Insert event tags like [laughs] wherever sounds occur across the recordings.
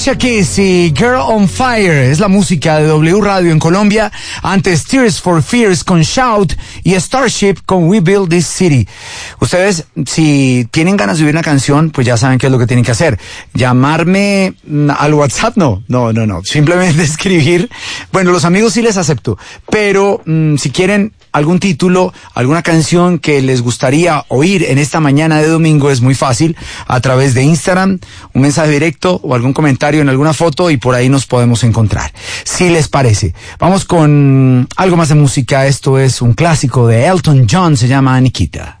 Alicia Keys y Girl on Fire es la música de W Radio en Colombia. Antes Tears for Fears con Shout y Starship con We Build This City. Ustedes, si tienen ganas de oír una canción, pues ya saben qué es lo que tienen que hacer. Llamarme mm, al WhatsApp, no, no, no, no. Simplemente [laughs] escribir. Bueno, los amigos sí les acepto, pero mm, si quieren algún título, alguna canción que les gustaría oír en esta mañana de domingo es muy fácil a través de Instagram, un mensaje directo o algún comentario en alguna foto y por ahí nos podemos encontrar. Si les parece, vamos con algo más de música. Esto es un clásico de Elton John, se llama Nikita.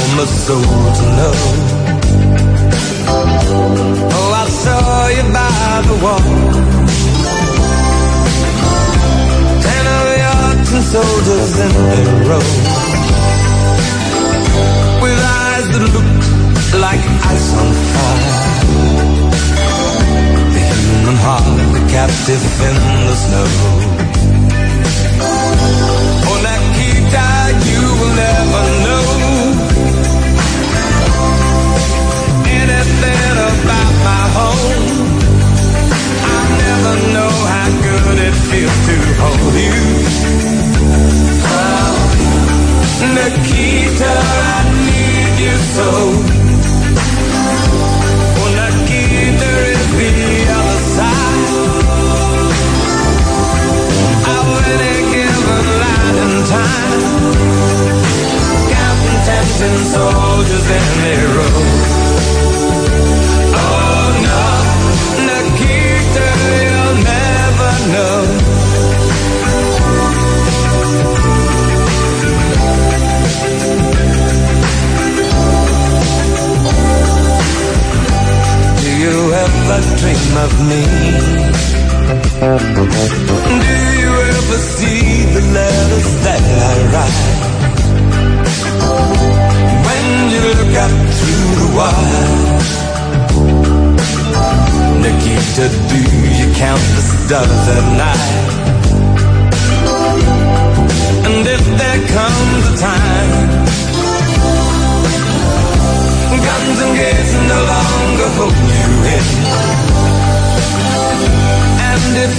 of the soul to know. Oh, I saw you by the wall. Ten of your ten soldiers in a row. With eyes that looked like ice on fire. The human heart, the captive in the snow. Home. I never know how good it feels to hold you. Oh, Nikita, I need you so. Is the other side of any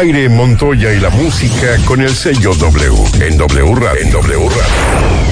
aire Montoya y la música con el sello W. En W Radio. En W Radio.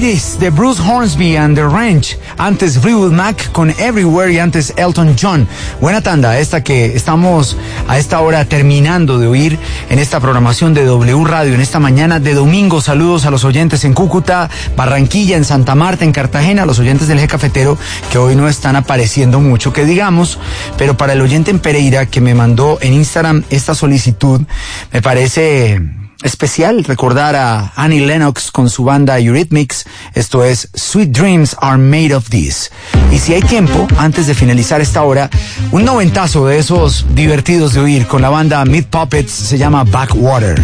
Ladies de Bruce Hornsby and the Ranch, antes Fleetwood Mac con Everywhere y antes Elton John. Buena tanda esta que estamos a esta hora terminando de oír en esta programación de W Radio en esta mañana de domingo. Saludos a los oyentes en Cúcuta, Barranquilla, en Santa Marta, en Cartagena, a los oyentes del Eje Cafetero que hoy no están apareciendo mucho que digamos, pero para el oyente en Pereira que me mandó en Instagram esta solicitud, me parece especial recordar a Annie Lennox con su banda Eurythmics. Esto es Sweet Dreams Are Made of This. Y si hay tiempo, antes de finalizar esta hora, un noventazo de esos divertidos de oír con la banda Mid Puppets se llama Backwater.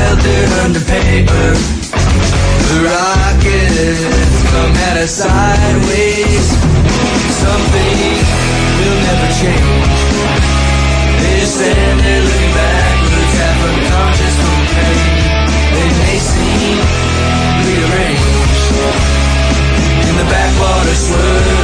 sheltered under paper. The rockets come at us sideways. Something will never change. They stand there looking back, looks half unconscious from pain. They may seem rearranged in the backwater swirl.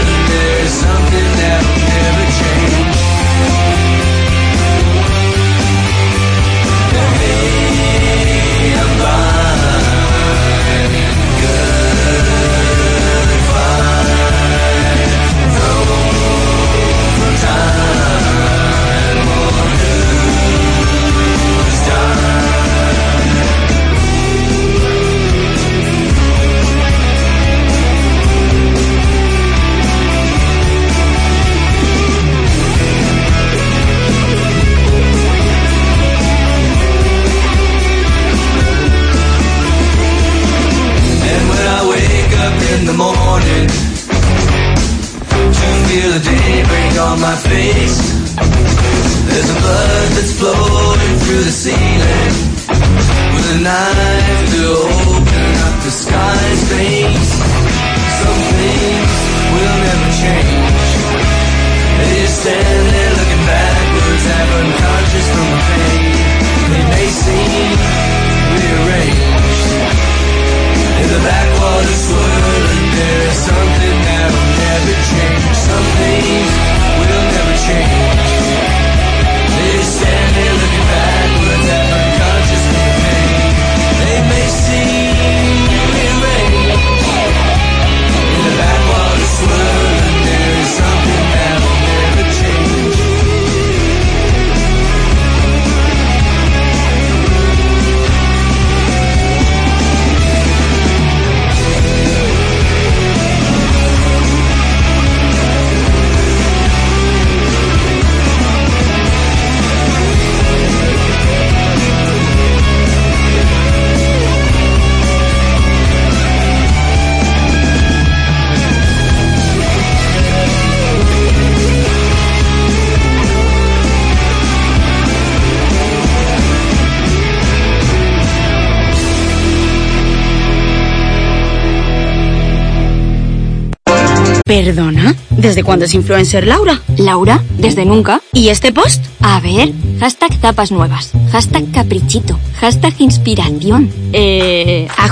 ¿Perdona? ¿Desde cuándo es influencer Laura? Laura, desde nunca. ¿Y este post? A ver, hashtag tapas nuevas, hashtag caprichito, hashtag inspiración. Eh...